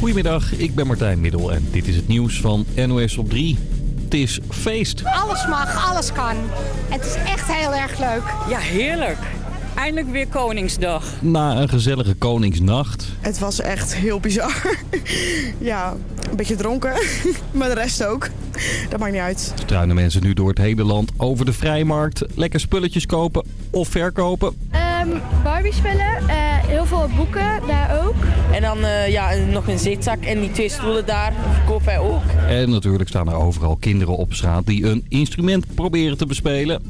Goedemiddag, ik ben Martijn Middel en dit is het nieuws van NOS op 3. Het is feest. Alles mag, alles kan. Het is echt heel erg leuk. Ja, heerlijk. Eindelijk weer Koningsdag. Na een gezellige Koningsnacht. Het was echt heel bizar. ja, een beetje dronken, maar de rest ook. Dat maakt niet uit. Struinen mensen nu door het hele land over de vrijmarkt. Lekker spulletjes kopen of verkopen. Um, Barbie spellen, uh, heel veel boeken daar ook. En dan uh, ja, nog een zitzak en die twee stoelen daar verkopen wij ook. En natuurlijk staan er overal kinderen op straat die een instrument proberen te bespelen.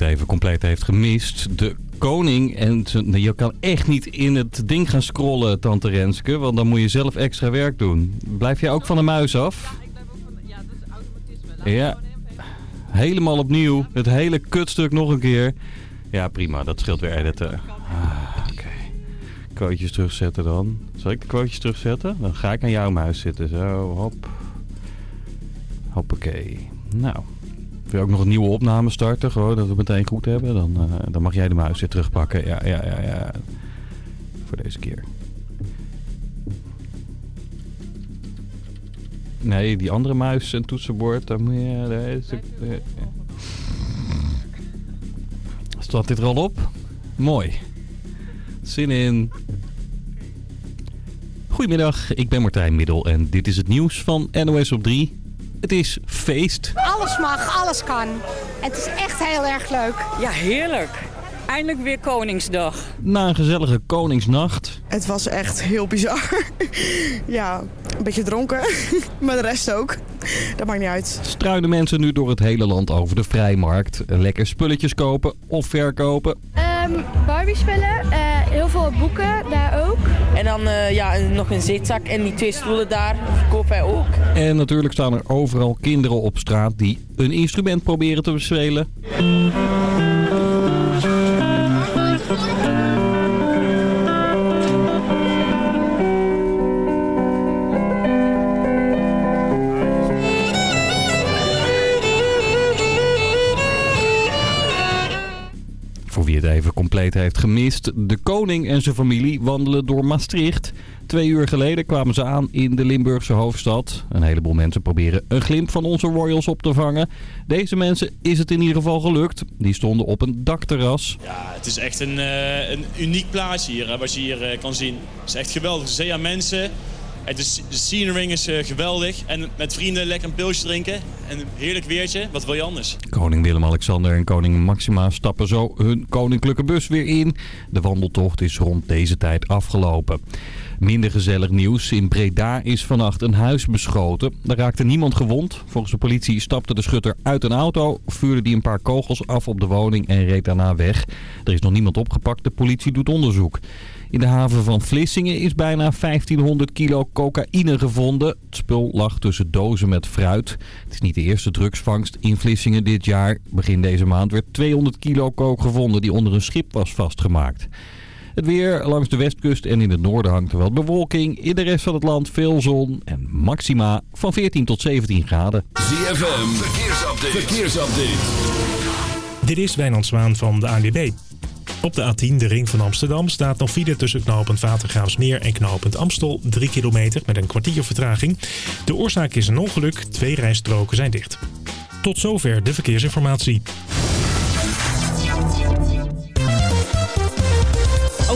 Even compleet heeft gemist, de koning. En je kan echt niet in het ding gaan scrollen, tante Renske, want dan moet je zelf extra werk doen. Blijf jij ook van de muis af? Ja, dat is automatisme. Ja, helemaal opnieuw. Het hele kutstuk nog een keer. Ja, prima. Dat scheelt weer editen. Ah, Oké. Okay. Quotejes terugzetten dan. Zal ik de quotejes terugzetten? Dan ga ik aan jouw muis zitten. Zo, hop. Hoppakee. Nou. Wil je ook nog een nieuwe opname starten? Gewoon dat we het meteen goed hebben. Dan, uh, dan mag jij de muis weer terugpakken. Ja, ja, ja, ja. Voor deze keer. Nee, die andere muis en toetsenbord. Dan moet je... Deze, Staat dit er al op? Mooi. Zin in. Goedemiddag, ik ben Martijn Middel en dit is het nieuws van NOS op 3. Het is feest. Alles mag, alles kan. Het is echt heel erg leuk. Ja, heerlijk. Eindelijk weer Koningsdag. Na een gezellige Koningsnacht. Het was echt heel bizar. ja, een beetje dronken, maar de rest ook. Dat maakt niet uit. Struinen mensen nu door het hele land over de vrijmarkt. Lekker spulletjes kopen of verkopen. Um, Barbie spellen, uh, heel veel boeken daar ook. En dan uh, ja, nog een zitzak en die twee stoelen daar verkopen wij ook. En natuurlijk staan er overal kinderen op straat die een instrument proberen te bespelen. Even compleet heeft gemist, de koning en zijn familie wandelen door Maastricht. Twee uur geleden kwamen ze aan in de Limburgse hoofdstad. Een heleboel mensen proberen een glimp van onze royals op te vangen. Deze mensen is het in ieder geval gelukt. Die stonden op een dakterras. Ja, het is echt een, uh, een uniek plaatsje hier, hè, wat je hier uh, kan zien. Het is echt geweldig. Zee aan mensen. Het is, de scenery is uh, geweldig. En met vrienden lekker een pilsje drinken. En een heerlijk weertje. Wat wil je anders? Koning Willem-Alexander en koning Maxima stappen zo hun koninklijke bus weer in. De wandeltocht is rond deze tijd afgelopen. Minder gezellig nieuws. In Breda is vannacht een huis beschoten. Daar raakte niemand gewond. Volgens de politie stapte de schutter uit een auto, vuurde die een paar kogels af op de woning en reed daarna weg. Er is nog niemand opgepakt. De politie doet onderzoek. In de haven van Vlissingen is bijna 1500 kilo cocaïne gevonden. Het spul lag tussen dozen met fruit. Het is niet de eerste drugsvangst in Vlissingen dit jaar. Begin deze maand werd 200 kilo coke gevonden die onder een schip was vastgemaakt. Het weer langs de westkust en in het noorden hangt er wel bewolking. In de rest van het land veel zon en maxima van 14 tot 17 graden. ZFM, verkeersupdate. verkeersupdate. Dit is Wijnand Zwaan van de ANWB. Op de A10, de ring van Amsterdam, staat nog file tussen knooppunt Watergraafsmeer en knooppunt Amstel. 3 kilometer met een kwartier vertraging. De oorzaak is een ongeluk, twee rijstroken zijn dicht. Tot zover de verkeersinformatie.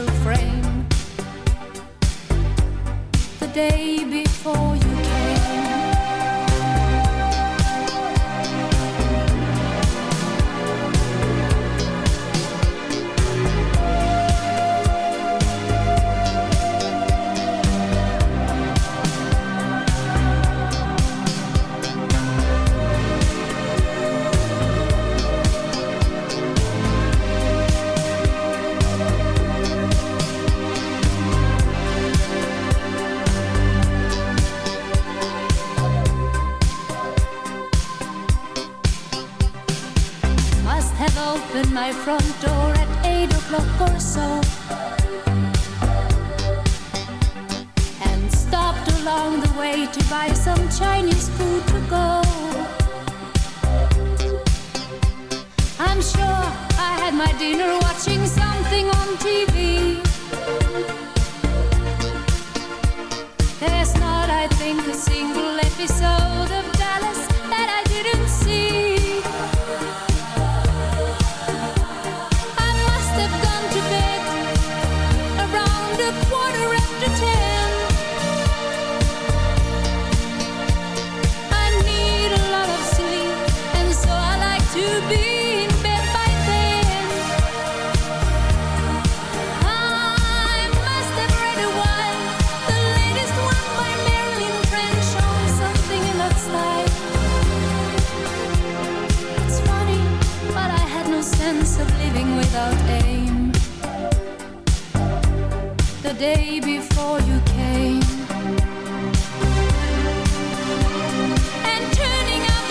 frame the day before.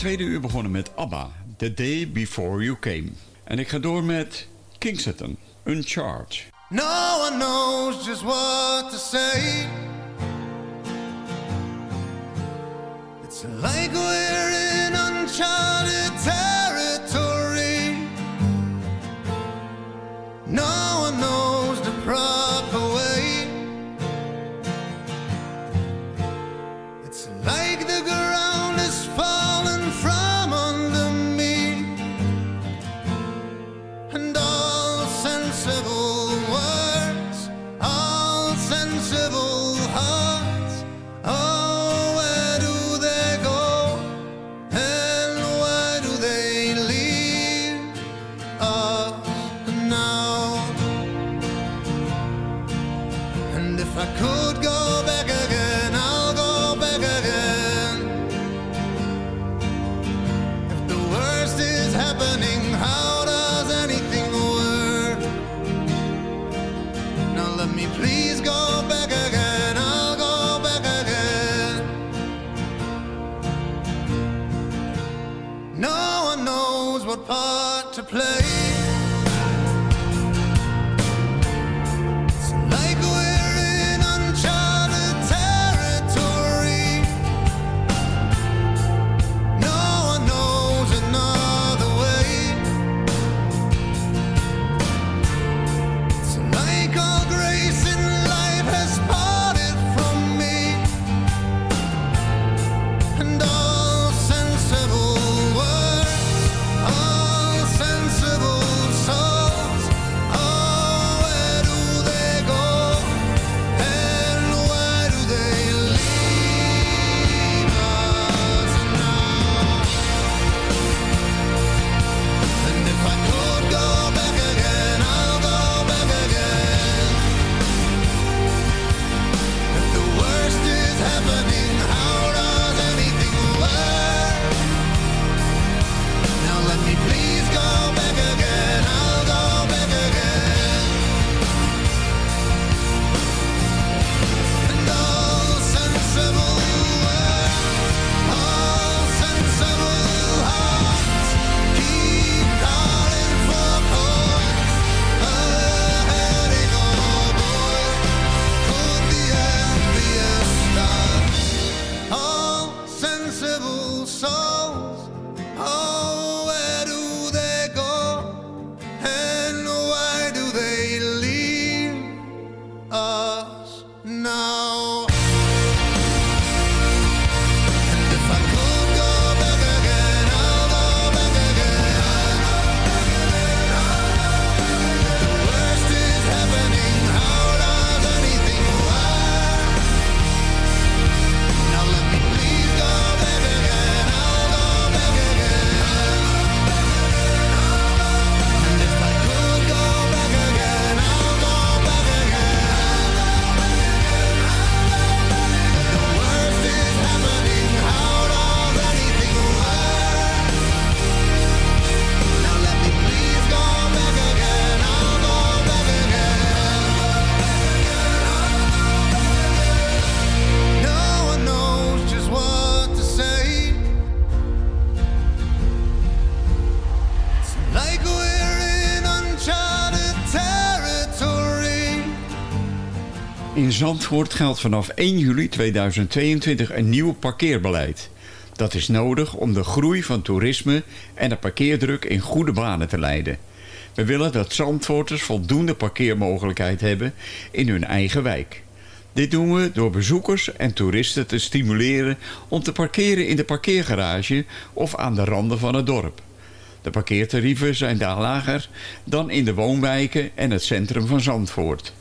tweede uur begonnen met ABBA, The Day Before You Came. En ik ga door met Kingston, Uncharged. No one knows just what to say. It's like we're in uncharted Zandvoort geldt vanaf 1 juli 2022 een nieuw parkeerbeleid. Dat is nodig om de groei van toerisme en de parkeerdruk in goede banen te leiden. We willen dat Zandvoorters voldoende parkeermogelijkheid hebben in hun eigen wijk. Dit doen we door bezoekers en toeristen te stimuleren om te parkeren in de parkeergarage of aan de randen van het dorp. De parkeertarieven zijn daar lager dan in de woonwijken en het centrum van Zandvoort.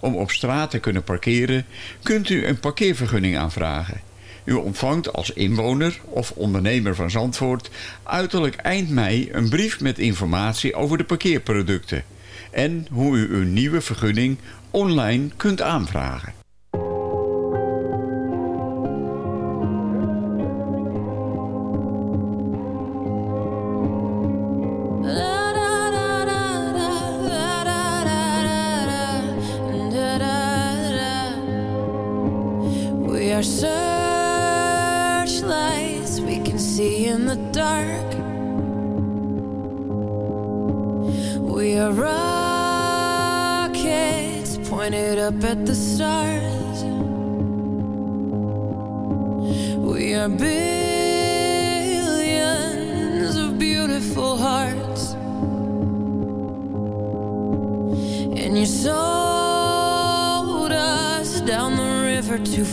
Om op straat te kunnen parkeren kunt u een parkeervergunning aanvragen. U ontvangt als inwoner of ondernemer van Zandvoort uiterlijk eind mei een brief met informatie over de parkeerproducten en hoe u uw nieuwe vergunning online kunt aanvragen.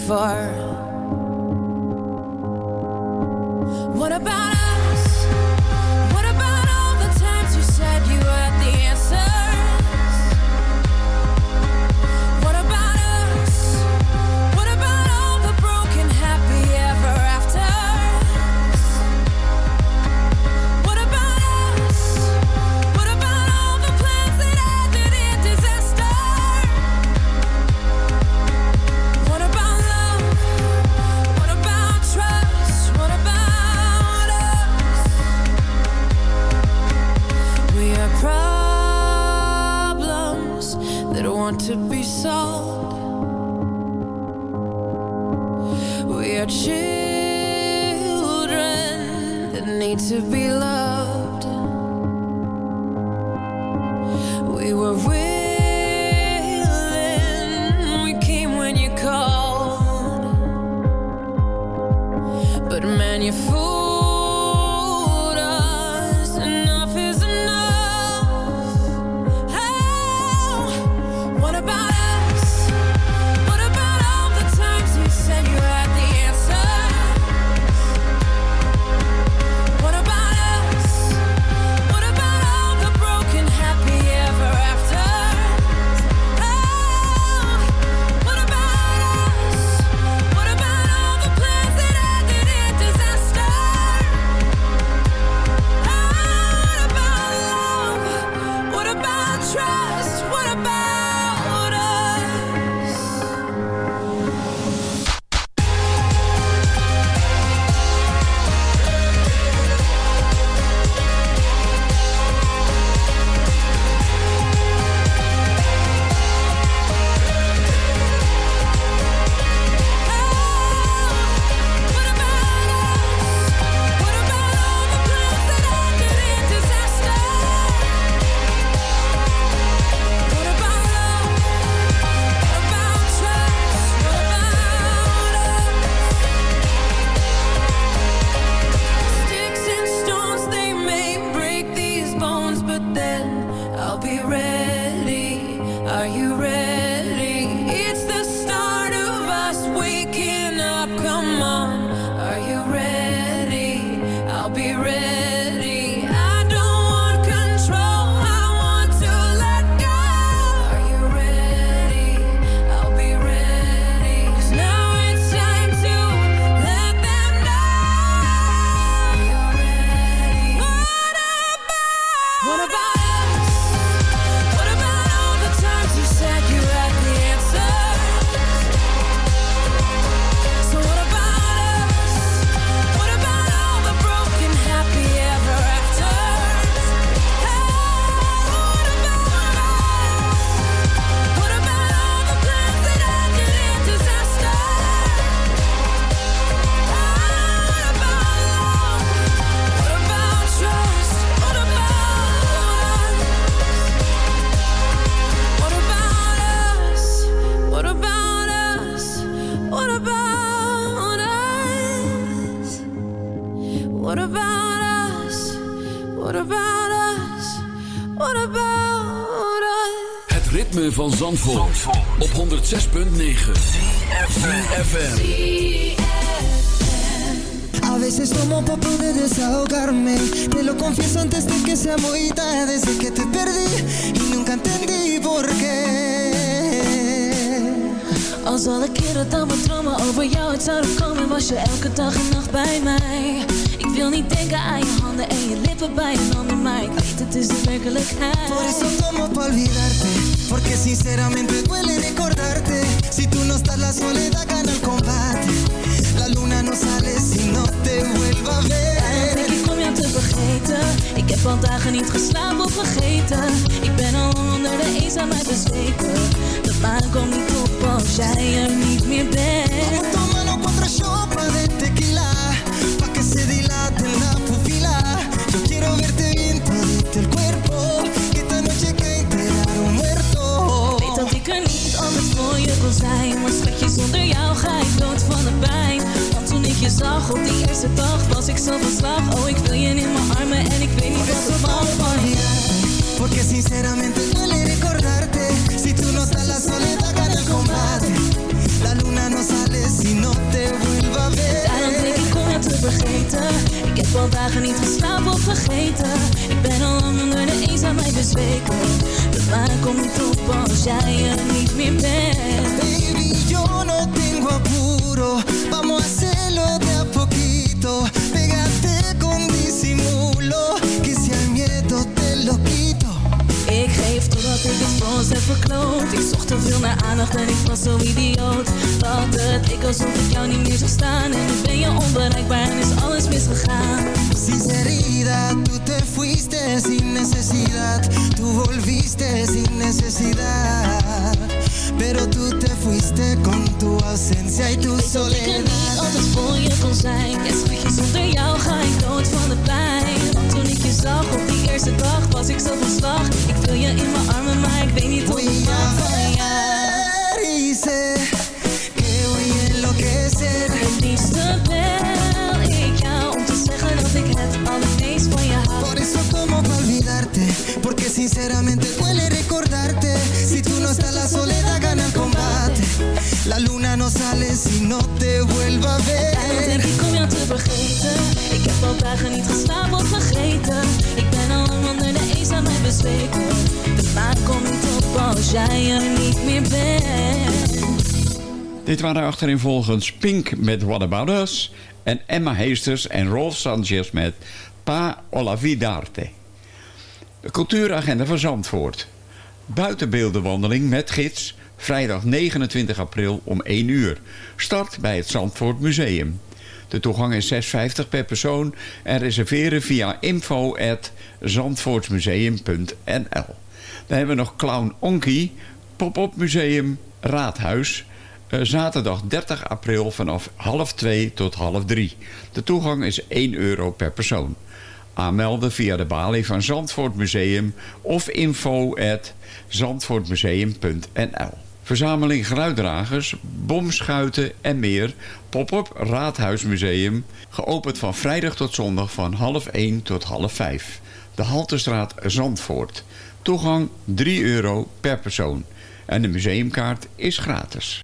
Far. Want to be solved. We are children that need to be 106.9 FM. A veces tomo pa' poder desahogarme Te lo confieso antes de que sea muy tarde Desde que te perdí y nunca entendí por qué. Al zal ik keren dan mijn dromen over jou uit zouden komen Was je elke dag en nacht bij mij. Ik wil niet denken aan je handen en je lippen bij een ander Maar ik weet het is de werkelijkheid. Por eso tomo pa' olvidarte Porque sinceramente duele recordarte. Si tú no estás la soledad gana el combate. La luna no sale si no te vuelva a ver. Denk ik om jou te vergeten? Ik heb al dagen niet geslapen of vergeten. Ik ben al onder de eenzaamheid bezweken. De maan komt niet op als jij er niet meer bent. Tómalo cuatro shots de tequila ga ik dood van de pijn. Want toen ik je zag op die eerste dag was ik zo van slag. Oh, ik wil je in mijn armen en ik weet niet wat ik mag van je. Porque sinceramente duele recordarte Si tú no estás la soledad gana el combate La luna no sale si no te vuelva a ver Daarom denk ik om jou te vergeten. Ik heb al dagen niet geslapen of vergeten. Ik ben al lang onder de eenzaamheid bezweken. De maan komt niet op als jij er niet meer bent. Baby, Vamos a hacerlo de a poquito Pégate con disimulo Que si al miedo te lo quito Ik geef totdat ik het voor ons heb verkloot. Ik zocht te veel naar aandacht en ik was zo idioot. Dat het ik alsof ik jou niet meer zag staan. En nu ben je onbereikbaar en is alles misgegaan. Sinceridad, tú te fuiste sin necesidad Tú volviste sin necesidad Pero tú te fuiste con tu ausencia y tu dat ik er soledad niet altijd voor je kon zijn. Ja, schatje, zonder jou ga ik dood van de pijn. Want toen ik je zag op die eerste dag was ik zo van slag. Ik wil je in mijn armen, maar ik weet niet hoe ik mag van jou. Sé que voy a enloquecer Het liefste bel ik jou om te zeggen dat ik het allermeest van je hou. Por eso como pa olvidarte Porque sinceramente duele recordarte Si tú no estás la soledad La luna no sale si no te vuelva a Daarom denk ver ik om jou te vergeten. Ik heb al dagen niet geslapen of vergeten. Ik ben al lang onder de eenzaamheid bezweken. De maan komt niet op als jij er niet meer bent. Dit waren achterin volgens Pink met What About Us... en Emma Heesters en Rolf Sanchez met Pa Olavidarte. De cultuuragenda van Zandvoort. Buitenbeeldenwandeling met gids... vrijdag 29 april om 1 uur. Start bij het Zandvoort Museum. De toegang is 6,50 per persoon en reserveren via info.zandvoortsmuseum.nl Dan hebben we nog Clown Onky, Pop-up Museum Raadhuis... Eh, zaterdag 30 april vanaf half 2 tot half 3. De toegang is 1 euro per persoon. Aanmelden via de balie van Zandvoort Museum of info zandvoortmuseum.nl. Verzameling geluiddragers, bomschuiten en meer. Pop-up Raadhuismuseum. Geopend van vrijdag tot zondag van half 1 tot half 5. De Haltestraat Zandvoort. Toegang 3 euro per persoon. En de museumkaart is gratis.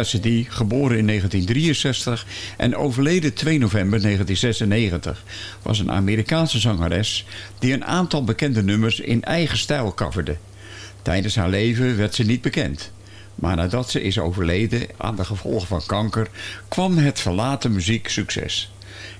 Cassidy, geboren in 1963 en overleden 2 november 1996, was een Amerikaanse zangeres die een aantal bekende nummers in eigen stijl coverde. Tijdens haar leven werd ze niet bekend. Maar nadat ze is overleden aan de gevolgen van kanker, kwam het verlaten muzieksucces.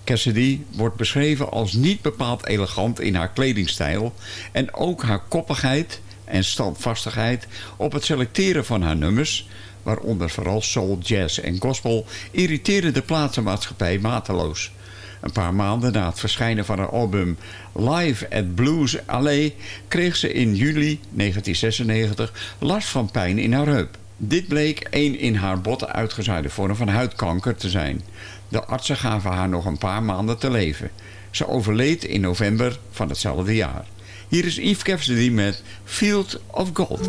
Cassidy wordt beschreven als niet bepaald elegant in haar kledingstijl en ook haar koppigheid en standvastigheid op het selecteren van haar nummers, waaronder vooral soul, jazz en gospel, irriteerde de platenmaatschappij mateloos. Een paar maanden na het verschijnen van haar album Live at Blues Alley kreeg ze in juli 1996 last van pijn in haar heup. Dit bleek een in haar botten uitgezaaide vorm van huidkanker te zijn. De artsen gaven haar nog een paar maanden te leven. Ze overleed in november van hetzelfde jaar. Hier is Yves Cassidy met Field of Gold.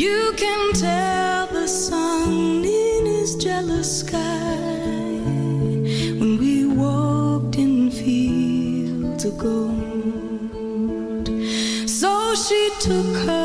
You can tell the sun in his jealous sky when we walked in fields of gold. So she took her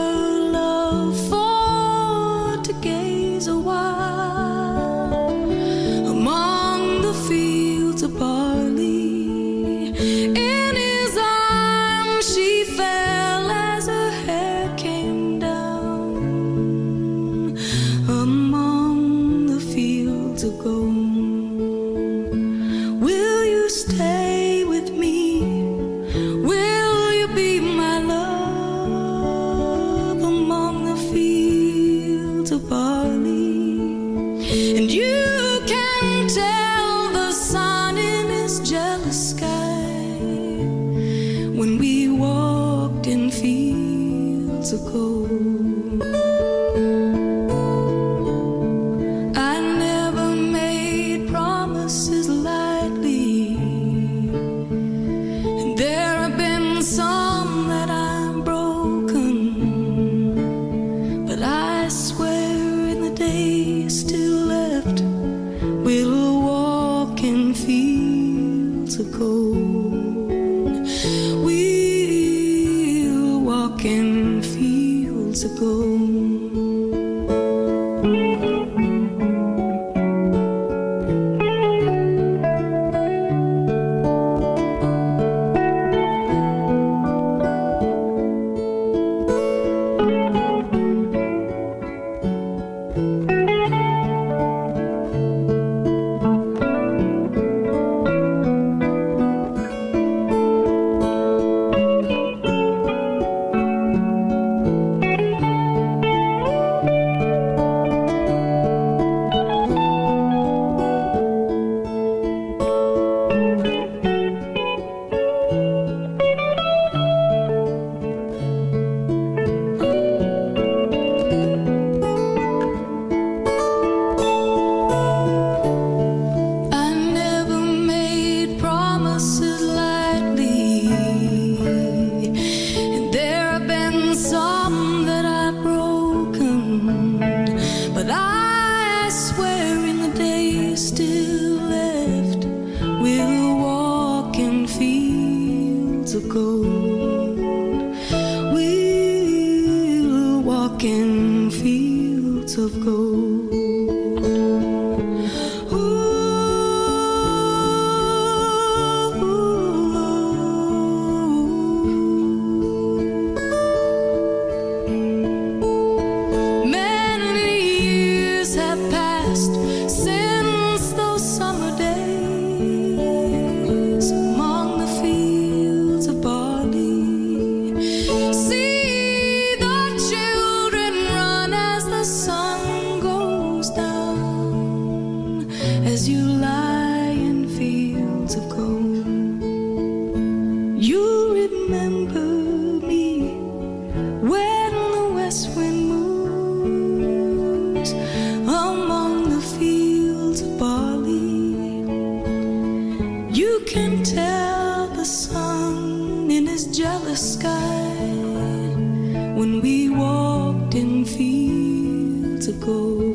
to go.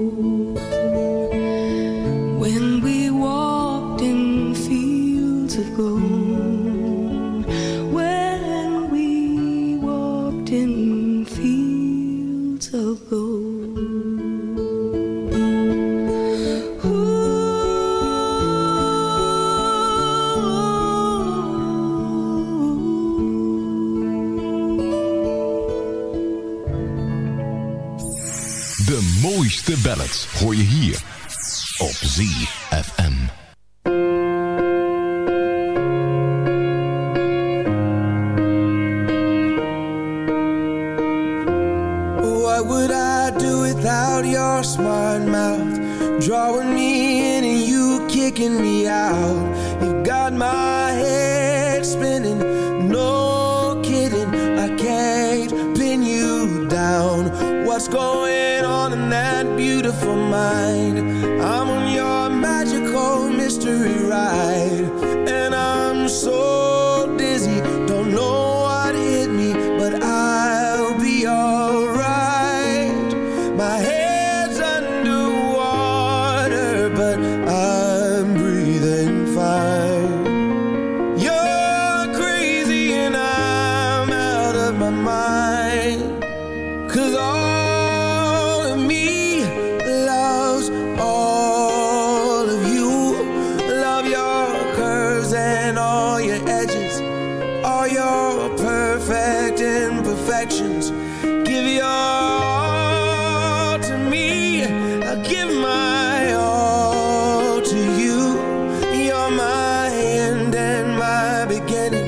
Beginning.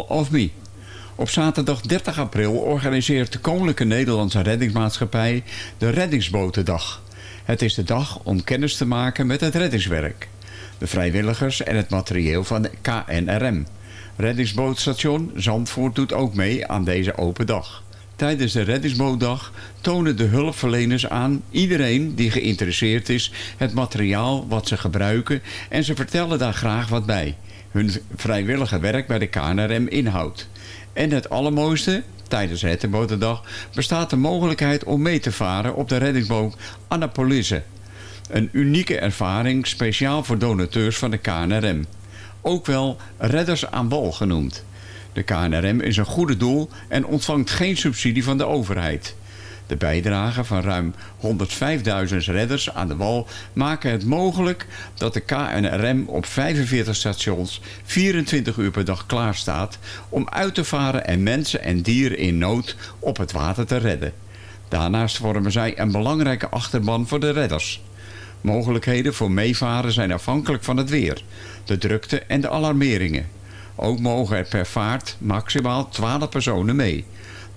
Of Me. Op zaterdag 30 april organiseert de Koninklijke Nederlandse Reddingsmaatschappij de Reddingsbotendag. Het is de dag om kennis te maken met het reddingswerk. de vrijwilligers en het materieel van de KNRM. Reddingsbootstation Zandvoort doet ook mee aan deze open dag. Tijdens de reddingsbootdag tonen de hulpverleners aan iedereen die geïnteresseerd is het materiaal wat ze gebruiken en ze vertellen daar graag wat bij. Hun vrijwillige werk bij de KNRM inhoudt. En het allermooiste, tijdens Reddingsbotendag bestaat de mogelijkheid om mee te varen op de reddingsboot Annapolisse. Een unieke ervaring speciaal voor donateurs van de KNRM. Ook wel redders aan wal genoemd. De KNRM is een goede doel en ontvangt geen subsidie van de overheid. De bijdrage van ruim 105.000 redders aan de wal maken het mogelijk dat de KNRM op 45 stations 24 uur per dag klaar staat om uit te varen en mensen en dieren in nood op het water te redden. Daarnaast vormen zij een belangrijke achterban voor de redders. Mogelijkheden voor meevaren zijn afhankelijk van het weer, de drukte en de alarmeringen. Ook mogen er per vaart maximaal 12 personen mee.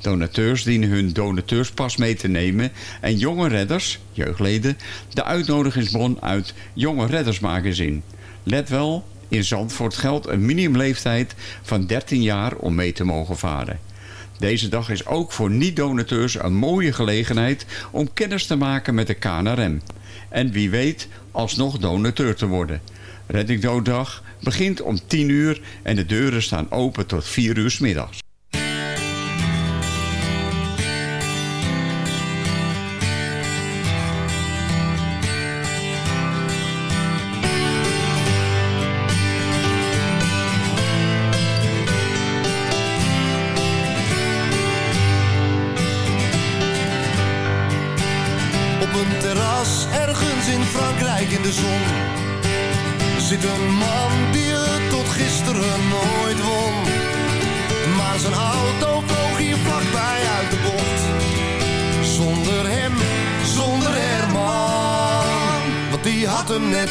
Donateurs dienen hun donateurspas mee te nemen en jonge redders, jeugdleden, de uitnodigingsbon uit Jonge Redders Magazine. Let wel, in Zandvoort geldt een minimumleeftijd van 13 jaar om mee te mogen varen. Deze dag is ook voor niet-donateurs een mooie gelegenheid om kennis te maken met de KNRM. En wie weet alsnog donateur te worden. Reddingdooddag begint om 10 uur en de deuren staan open tot 4 uur 's middags.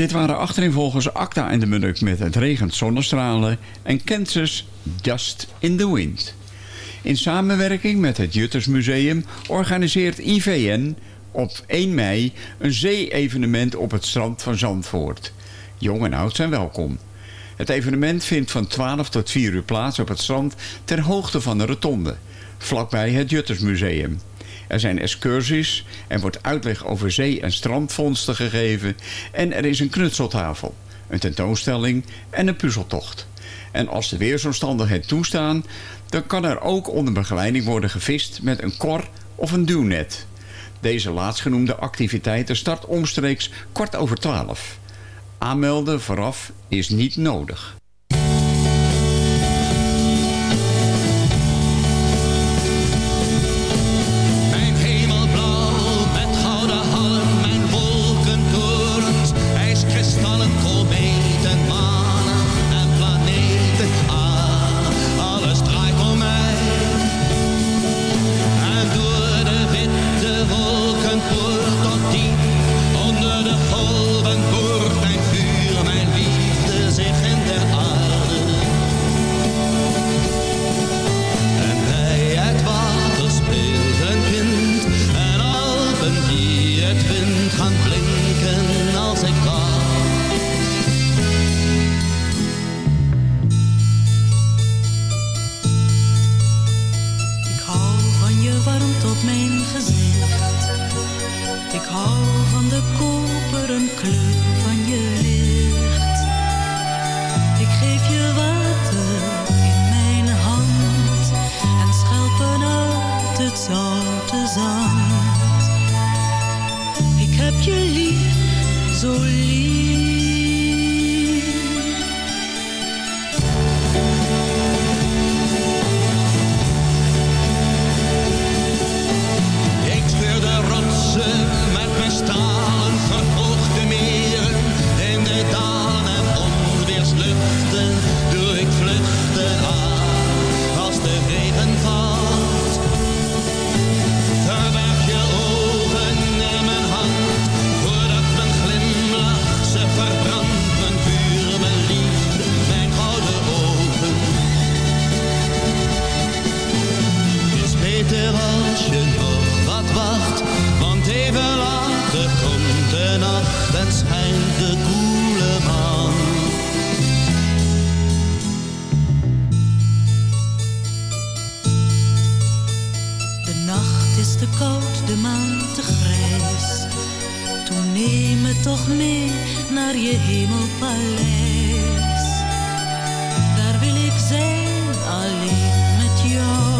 Dit waren achtereenvolgens Acta en de Munnik met Het regent zonnestralen en Kansas Dust in the Wind. In samenwerking met het Juttersmuseum organiseert IVN op 1 mei een zee-evenement op het strand van Zandvoort. Jong en oud zijn welkom. Het evenement vindt van 12 tot 4 uur plaats op het strand ter hoogte van de rotonde, vlakbij het Juttersmuseum. Er zijn excursies, er wordt uitleg over zee- en strandvondsten gegeven en er is een knutseltafel, een tentoonstelling en een puzzeltocht. En als de weersomstandigheden toestaan, dan kan er ook onder begeleiding worden gevist met een kor of een duwnet. Deze laatstgenoemde activiteiten start omstreeks kwart over twaalf. Aanmelden vooraf is niet nodig. Naar je hemelpaleis. Daar wil ik zijn, alleen met jou.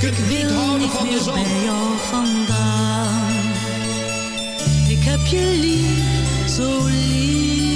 Kunt niet houden van de zon. bij jou vandaan. Ik heb je lief, zo lief.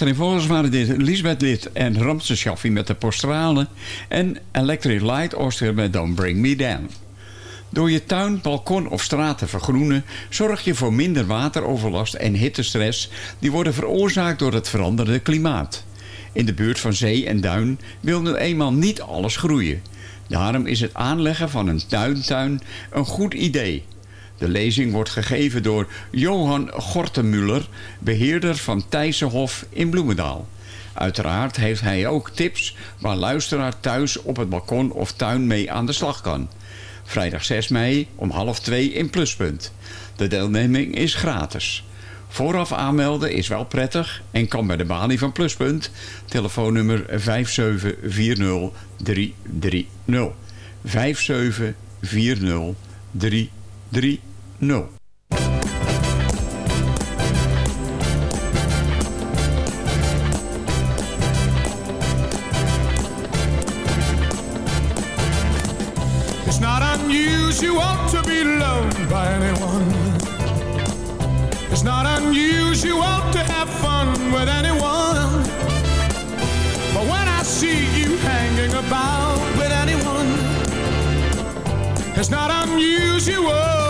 Achtereenvolgens waren dit Lisbeth Lid en Ramse met de Postralen... en Electric Light Orchestra met Don't Bring Me Down. Door je tuin, balkon of straat te vergroenen... zorg je voor minder wateroverlast en hittestress... die worden veroorzaakt door het veranderde klimaat. In de buurt van zee en duin wil nu eenmaal niet alles groeien. Daarom is het aanleggen van een tuintuin een goed idee... De lezing wordt gegeven door Johan Gortemuller, beheerder van Thijssenhof in Bloemendaal. Uiteraard heeft hij ook tips waar luisteraar thuis op het balkon of tuin mee aan de slag kan. Vrijdag 6 mei om half 2 in Pluspunt. De deelneming is gratis. Vooraf aanmelden is wel prettig en kan bij de balie van Pluspunt. Telefoonnummer 5740330. 5740330. It's not unusual to be loved by anyone. It's not unusual to have fun with anyone. But when I see you hanging about with anyone, it's not unusual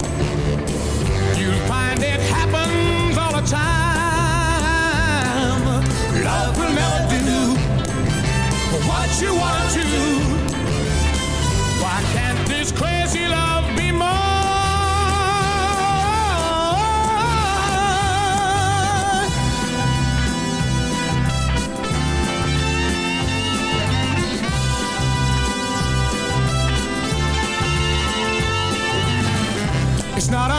it happens all the time. Love will never do what you want to.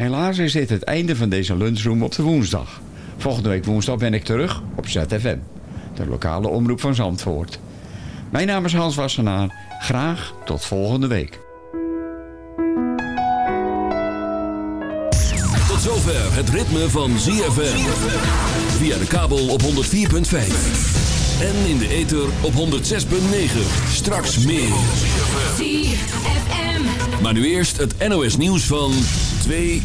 Helaas is dit het einde van deze lunchroom op de woensdag. Volgende week woensdag ben ik terug op ZFM, de lokale omroep van Zandvoort. Mijn naam is Hans Wassenaar. Graag tot volgende week. Tot zover het ritme van ZFM. Via de kabel op 104.5. En in de ether op 106.9. Straks meer. ZFM. Maar nu eerst het NOS nieuws van 2